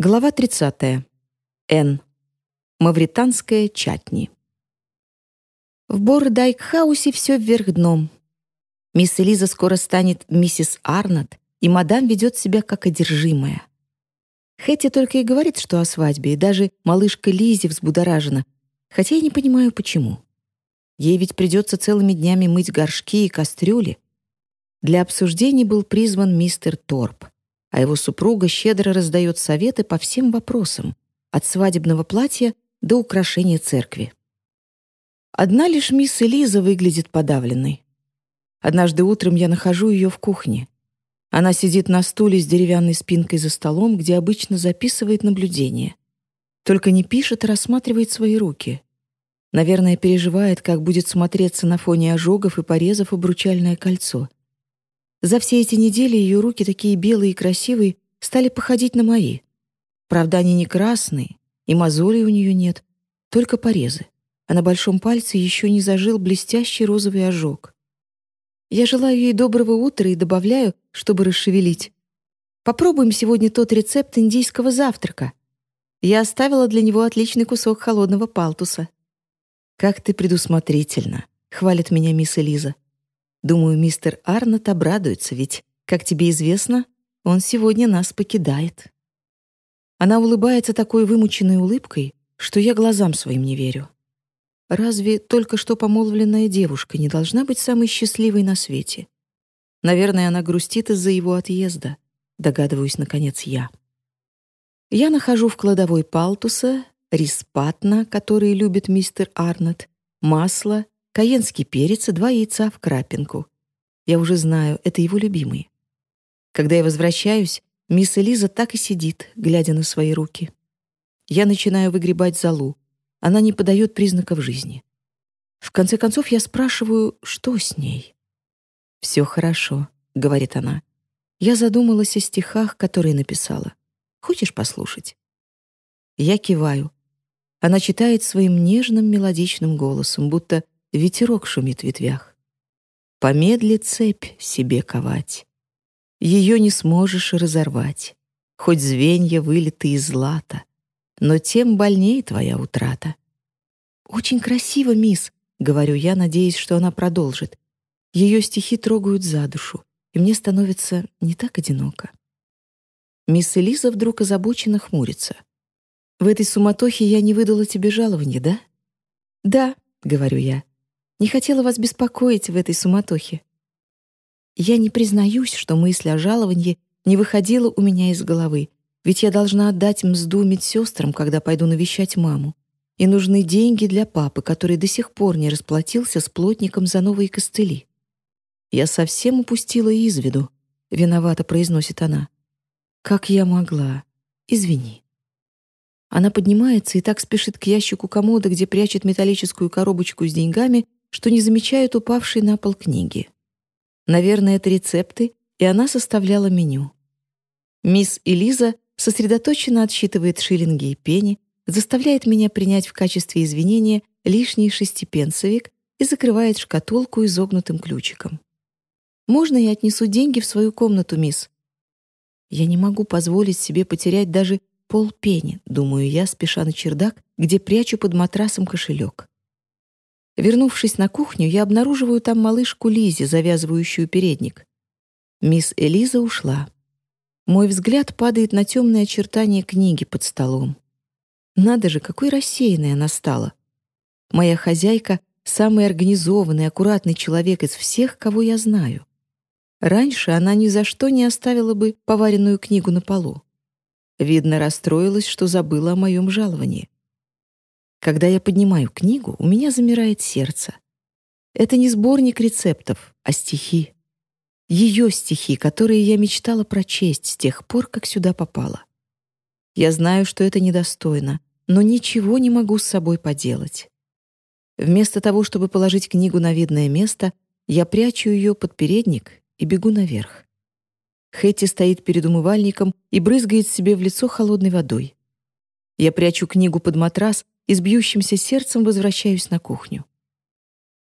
Глава 30. Н. Мавританская чатни. В Бордайк-хаусе все вверх дном. Мисс Элиза скоро станет миссис Арнольд, и мадам ведет себя как одержимая. Хэти только и говорит, что о свадьбе, и даже малышка Лизи взбудоражена, хотя я не понимаю, почему. Ей ведь придется целыми днями мыть горшки и кастрюли. Для обсуждений был призван мистер Торп — а его супруга щедро раздает советы по всем вопросам, от свадебного платья до украшения церкви. Одна лишь мисс Элиза выглядит подавленной. Однажды утром я нахожу ее в кухне. Она сидит на стуле с деревянной спинкой за столом, где обычно записывает наблюдения. Только не пишет, а рассматривает свои руки. Наверное, переживает, как будет смотреться на фоне ожогов и порезов обручальное кольцо — за все эти недели ее руки, такие белые и красивые, стали походить на мои. Правда, они не красные, и мозолей у нее нет, только порезы, а на большом пальце еще не зажил блестящий розовый ожог. Я желаю ей доброго утра и добавляю, чтобы расшевелить. Попробуем сегодня тот рецепт индийского завтрака. Я оставила для него отличный кусок холодного палтуса. «Как ты предусмотрительно», — хвалит меня мисс Элиза. Думаю, мистер Арнот обрадуется, ведь, как тебе известно, он сегодня нас покидает. Она улыбается такой вымученной улыбкой, что я глазам своим не верю. Разве только что помолвленная девушка не должна быть самой счастливой на свете? Наверное, она грустит из-за его отъезда, догадываюсь, наконец, я. Я нахожу в кладовой палтуса, рис патна, который любит мистер Арнот, масло каенский перец и два яйца в крапинку. Я уже знаю, это его любимый. Когда я возвращаюсь, мисс Элиза так и сидит, глядя на свои руки. Я начинаю выгребать золу. Она не подает признаков жизни. В конце концов я спрашиваю, что с ней. «Все хорошо», — говорит она. Я задумалась о стихах, которые написала. Хочешь послушать? Я киваю. Она читает своим нежным мелодичным голосом, будто ветерок шумит в ветвях. Помедли цепь себе ковать. Ее не сможешь разорвать, хоть звенья вылиты из злата, но тем больнее твоя утрата. «Очень красиво, мисс», — говорю я, надеясь, что она продолжит. Ее стихи трогают за душу, и мне становится не так одиноко. Мисс Элиза вдруг озабоченно хмурится. «В этой суматохе я не выдала тебе жалования, да?» «Да», — говорю я. Не хотела вас беспокоить в этой суматохе. Я не признаюсь, что мысль о жаловании не выходила у меня из головы, ведь я должна отдать мзду медсестрам, когда пойду навещать маму. И нужны деньги для папы, который до сих пор не расплатился с плотником за новые костыли. Я совсем упустила из виду, виновато произносит она. Как я могла? Извини. Она поднимается и так спешит к ящику комода, где прячет металлическую коробочку с деньгами, что не замечает упавшей на пол книги. Наверное, это рецепты, и она составляла меню. Мисс Элиза сосредоточенно отсчитывает шиллинги и пени, заставляет меня принять в качестве извинения лишний шестипенсовик и закрывает шкатулку изогнутым ключиком. «Можно я отнесу деньги в свою комнату, мисс?» Я не могу позволить себе потерять даже полпени, думаю я, спеша на чердак, где прячу под матрасом кошелек. Вернувшись на кухню, я обнаруживаю там малышку Лизи, завязывающую передник. Мисс Элиза ушла. Мой взгляд падает на темные очертания книги под столом. Надо же, какой рассеянной она стала. Моя хозяйка — самый организованный, аккуратный человек из всех, кого я знаю. Раньше она ни за что не оставила бы поваренную книгу на полу. Видно, расстроилась, что забыла о моем жаловании. Когда я поднимаю книгу, у меня замирает сердце. Это не сборник рецептов, а стихи. Ее стихи, которые я мечтала прочесть с тех пор, как сюда попала. Я знаю, что это недостойно, но ничего не могу с собой поделать. Вместо того, чтобы положить книгу на видное место, я прячу ее под передник и бегу наверх. Хэти стоит перед умывальником и брызгает себе в лицо холодной водой. Я прячу книгу под матрас и с бьющимся сердцем возвращаюсь на кухню.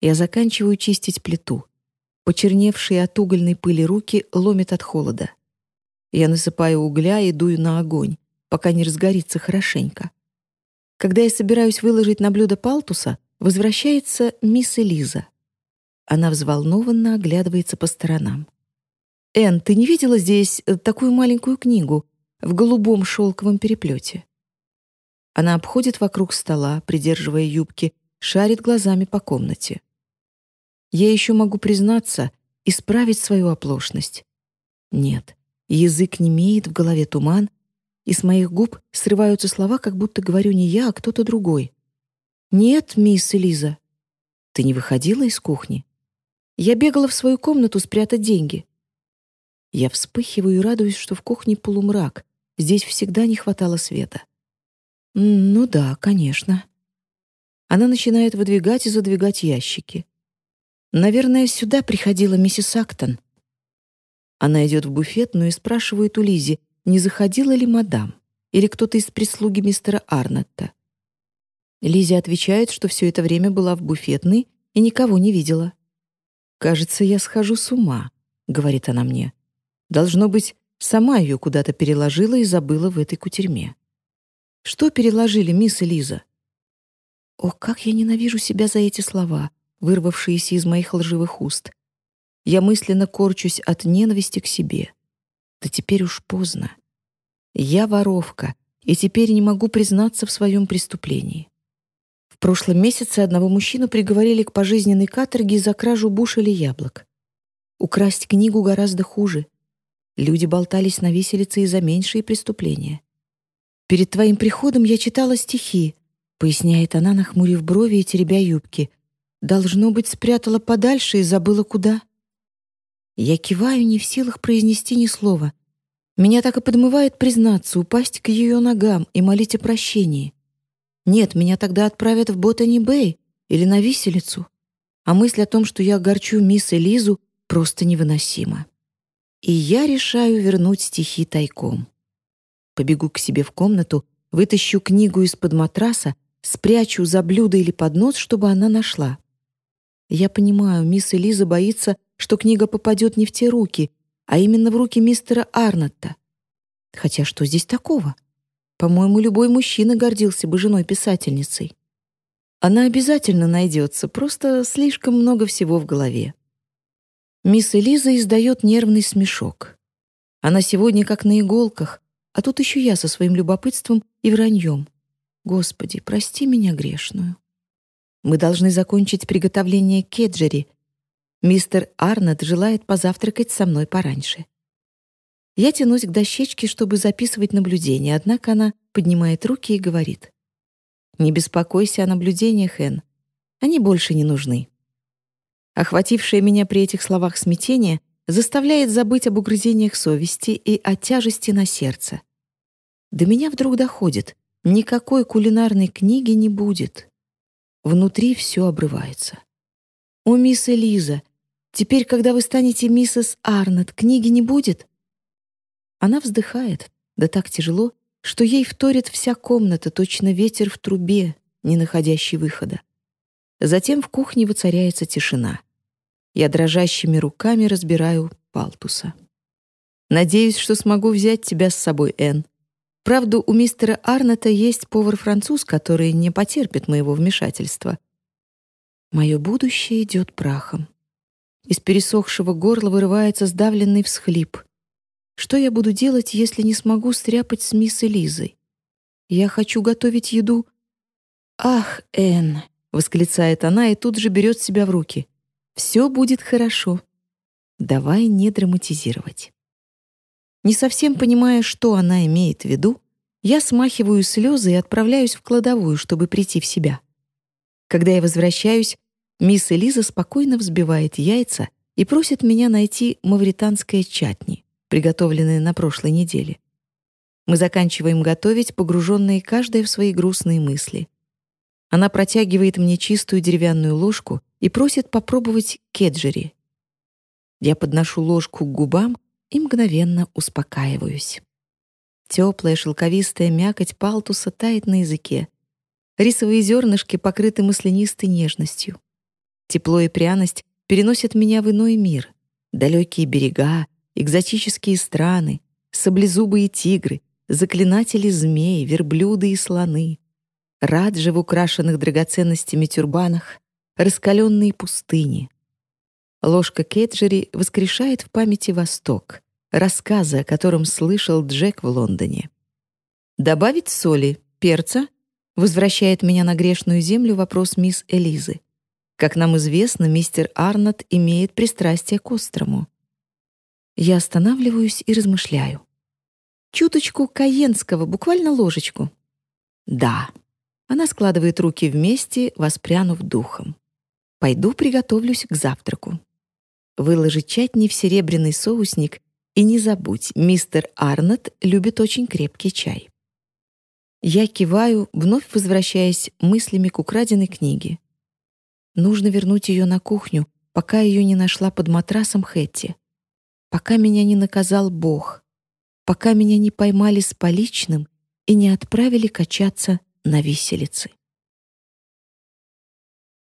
Я заканчиваю чистить плиту. Почерневшие от угольной пыли руки ломят от холода. Я насыпаю угля и дую на огонь. пока не разгорится хорошенько. Когда я собираюсь выложить на блюдо палтуса, возвращается мисс Элиза. Она взволнованно оглядывается по сторонам. «Энн, ты не видела здесь э, такую маленькую книгу в голубом шелковом переплете?» Она обходит вокруг стола, придерживая юбки, шарит глазами по комнате. Я еще могу признаться, исправить свою оплошность. Нет, язык не имеет, в голове туман, и с моих губ срываются слова, как будто говорю не я, а кто-то другой. «Нет, мисс Элиза, ты не выходила из кухни? Я бегала в свою комнату спрятать деньги». Я вспыхиваю и радуюсь, что в кухне полумрак, здесь всегда не хватало света. «Ну да, конечно». Она начинает выдвигать и задвигать ящики. «Наверное, сюда приходила миссис Актон». Она идет в буфетную и спрашивает у Лизи, не заходила ли мадам или кто-то из прислуги мистера Арнетта. Лизи отвечает, что все это время была в буфетной и никого не видела. «Кажется, я схожу с ума», — говорит она мне. «Должно быть, сама ее куда-то переложила и забыла в этой кутерьме». «Что переложили, мисс Элиза?» О, как я ненавижу себя за эти слова, вырвавшиеся из моих лживых уст. Я мысленно корчусь от ненависти к себе. Да теперь уж поздно. Я воровка, и теперь не могу признаться в своем преступлении. В прошлом месяце одного мужчину приговорили к пожизненной каторге за кражу бушелей яблок. Украсть книгу гораздо хуже. Люди болтались на виселице и за меньшие преступления. «Перед твоим приходом я читала стихи», — поясняет она, нахмурив брови и теребя юбки. «Должно быть, спрятала подальше и забыла куда». Я киваю, не в силах произнести ни слова. Меня так и подмывает признаться, упасть к ее ногам и молить о прощении. Нет, меня тогда отправят в Ботани-Бэй или на виселицу. А мысль о том, что я огорчу мисс Элизу, просто невыносима. И я решаю вернуть стихи тайком. Побегу к себе в комнату, вытащу книгу из-под матраса, спрячу за блюдо или поднос, чтобы она нашла. Я понимаю, мисс Элиза боится, что книга попадет не в те руки, а именно в руки мистера Арнотта. Хотя что здесь такого? По-моему, любой мужчина гордился бы женой-писательницей. Она обязательно найдется, просто слишком много всего в голове. Мисс Элиза издает нервный смешок. Она сегодня как на иголках, а тут еще я со своим любопытством и враньем. Господи, прости меня грешную. Мы должны закончить приготовление кеджери, Мистер Арнольд желает позавтракать со мной пораньше. Я тянусь к дощечке, чтобы записывать наблюдения, однако она поднимает руки и говорит. «Не беспокойся о наблюдениях, Энн. Они больше не нужны». Охватившее меня при этих словах смятение заставляет забыть об угрызениях совести и о тяжести на сердце. До меня вдруг доходит, никакой кулинарной книги не будет. Внутри все обрывается. «О, мисс Элиза, теперь, когда вы станете миссис Арнольд, книги не будет?» Она вздыхает, да так тяжело, что ей вторит вся комната, точно ветер в трубе, не находящий выхода. Затем в кухне воцаряется тишина. Я дрожащими руками разбираю палтуса. «Надеюсь, что смогу взять тебя с собой, Энн. Правда, у мистера Арната есть повар-француз, который не потерпит моего вмешательства. Мое будущее идет прахом. Из пересохшего горла вырывается сдавленный всхлип. Что я буду делать, если не смогу стряпать с мисс Элизой? Я хочу готовить еду. «Ах, Энн!» — восклицает она и тут же берет себя в руки. «Все будет хорошо. Давай не драматизировать». Не совсем понимая, что она имеет в виду, я смахиваю слезы и отправляюсь в кладовую, чтобы прийти в себя. Когда я возвращаюсь, мисс Элиза спокойно взбивает яйца и просит меня найти мавританское чатни, приготовленное на прошлой неделе. Мы заканчиваем готовить, погруженные каждая в свои грустные мысли. Она протягивает мне чистую деревянную ложку и просит попробовать кеджери. Я подношу ложку к губам и мгновенно успокаиваюсь. Теплая шелковистая мякоть палтуса тает на языке, Рисовые зернышки покрыты маслянистой нежностью. Тепло и пряность переносят меня в иной мир. Далекие берега, экзотические страны, саблезубые тигры, заклинатели змей, верблюды и слоны, раджи в украшенных драгоценностями тюрбанах, раскаленные пустыни. Ложка Кетджери воскрешает в памяти Восток, рассказы, о котором слышал Джек в Лондоне. «Добавить соли, перца?» возвращает меня на грешную землю вопрос мисс Элизы. Как нам известно, мистер Арнольд имеет пристрастие к острому. Я останавливаюсь и размышляю. Чуточку каенского, буквально ложечку. Да. Она складывает руки вместе, воспрянув духом. Пойду приготовлюсь к завтраку. Выложи чатни в серебряный соусник и не забудь, мистер Арнольд любит очень крепкий чай. Я киваю, вновь возвращаясь мыслями к украденной книге. Нужно вернуть ее на кухню, пока ее не нашла под матрасом Хэтти пока меня не наказал Бог, пока меня не поймали с поличным и не отправили качаться на виселицы.